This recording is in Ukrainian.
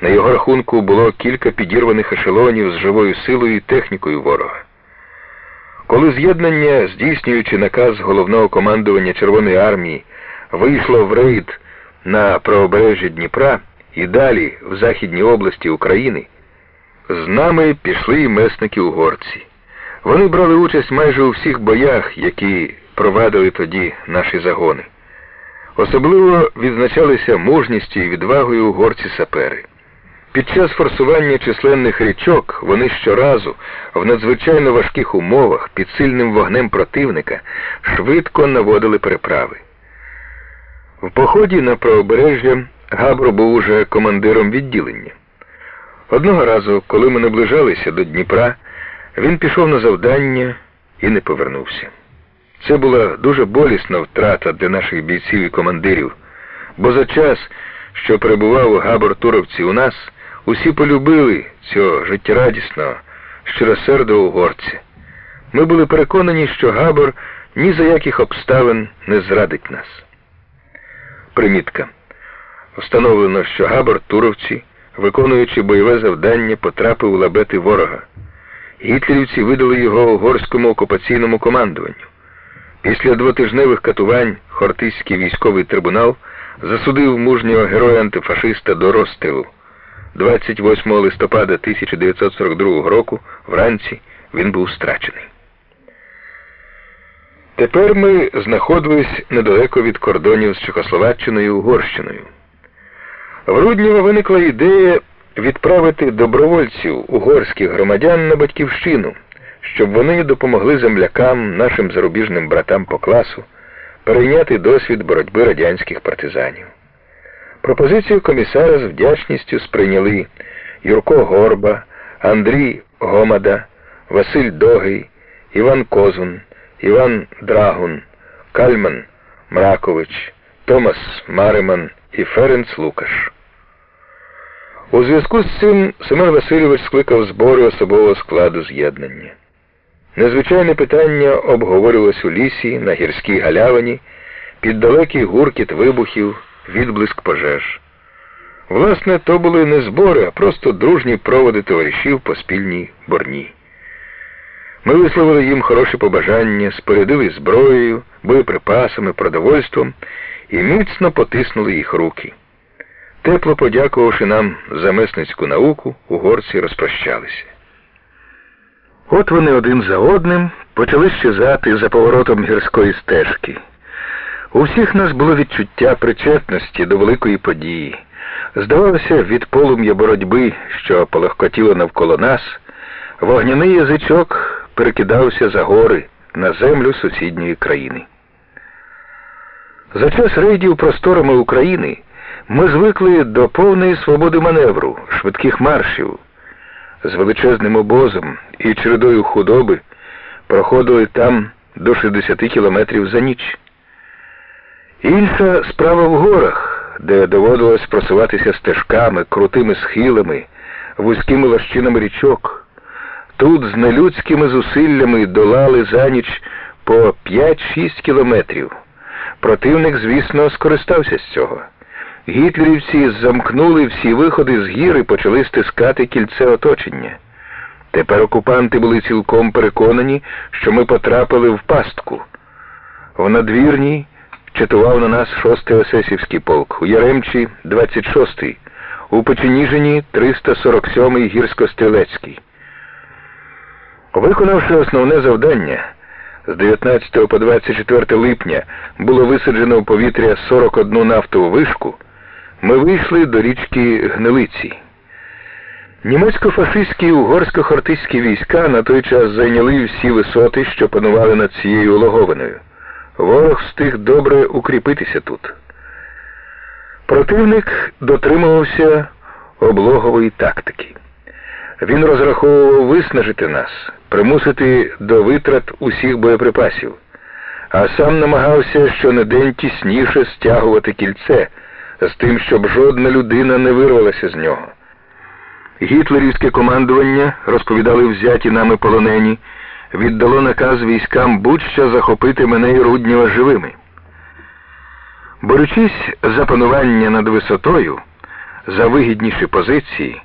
На його рахунку було кілька підірваних ешелонів з живою силою і технікою ворога. Коли з'єднання, здійснюючи наказ головного командування Червоної армії, вийшло в рейд на правобережжя Дніпра і далі в Західній області України, з нами пішли месники угорці. Вони брали участь майже у всіх боях, які провадили тоді наші загони. Особливо відзначалися мужністю і відвагою угорці сапери. Під час форсування численних річок вони щоразу в надзвичайно важких умовах під сильним вогнем противника швидко наводили переправи. В поході на правобережжя Габро був уже командиром відділення. Одного разу, коли ми наближалися до Дніпра, він пішов на завдання і не повернувся. Це була дуже болісна втрата для наших бійців і командирів, бо за час, що перебував Габор Туровці у нас, усі полюбили цього життєрадісного, щиросердого угорця. Ми були переконані, що Габор ні за яких обставин не зрадить нас. Примітка. Встановлено, що Габор Туровці, виконуючи бойове завдання, потрапив у лабети ворога. Гітлерівці видали його угорському окупаційному командуванню. Після двотижневих катувань Хортиський військовий трибунал засудив мужнього героя антифашиста до розстрілу. 28 листопада 1942 року вранці він був страчений. Тепер ми знаходились недалеко від кордонів з Чехословаччиною і Угорщиною. В Руднєво виникла ідея відправити добровольців угорських громадян на батьківщину, щоб вони допомогли землякам, нашим зарубіжним братам по класу, перейняти досвід боротьби радянських партизанів. Пропозицію комісара з вдячністю сприйняли Юрко Горба, Андрій Гомада, Василь Догий, Іван Козун, Іван Драгун, Кальман Мракович, Томас Мариман і Ференц Лукаш. У зв'язку з цим Семен Васильович скликав збори особового складу з'єднання. Незвичайне питання обговорювалось у лісі, на гірській галявині, під далекий гуркіт вибухів, відблиск пожеж. Власне, то були не збори, а просто дружні проводи товаришів по спільній борні. Ми висловили їм хороші побажання, спорядили зброєю, боєприпасами, продовольством і міцно потиснули їх руки. Тепло подякувавши нам за месницьку науку, угорці розпрощалися. От вони один за одним почали щезати за поворотом гірської стежки. У всіх нас було відчуття причетності до великої події. Здавалося, від полум'я боротьби, що полегкотіло навколо нас, вогняний язичок перекидався за гори на землю сусідньої країни. За час рейдів просторами України ми звикли до повної свободи маневру, швидких маршів. З величезним обозом і чередою худоби проходили там до 60 кілометрів за ніч. Інша справа в горах, де доводилось просуватися стежками, крутими схилами, вузькими лощинами річок. Тут з нелюдськими зусиллями долали за ніч по 5-6 кілометрів. Противник, звісно, скористався з цього. Гітлерівці замкнули всі виходи з гір і почали стискати кільце оточення. Тепер окупанти були цілком переконані, що ми потрапили в пастку. В надвірній чатував на нас 6-й Осесівський полк, у Яремчі 26-й, у Печеніжині 347-й гірсько-стрілецький. Виконавши основне завдання, з 19 по 24 липня було висаджено в повітря 41 нафтову вишку, ми вийшли до річки Гнилиці. Німецько-фашистські угорсько-хортиські війська на той час зайняли всі висоти, що панували над цією логовиною. Ворог встиг добре укріпитися тут. Противник дотримувався облогової тактики. Він розраховував виснажити нас, примусити до витрат усіх боєприпасів, а сам намагався щонедень тісніше стягувати кільце з тим, щоб жодна людина не вирвалася з нього. Гітлерівське командування, розповідали взяті нами полонені, віддало наказ військам будь-що захопити мене і Руднєва живими. Борючись за панування над висотою, за вигідніші позиції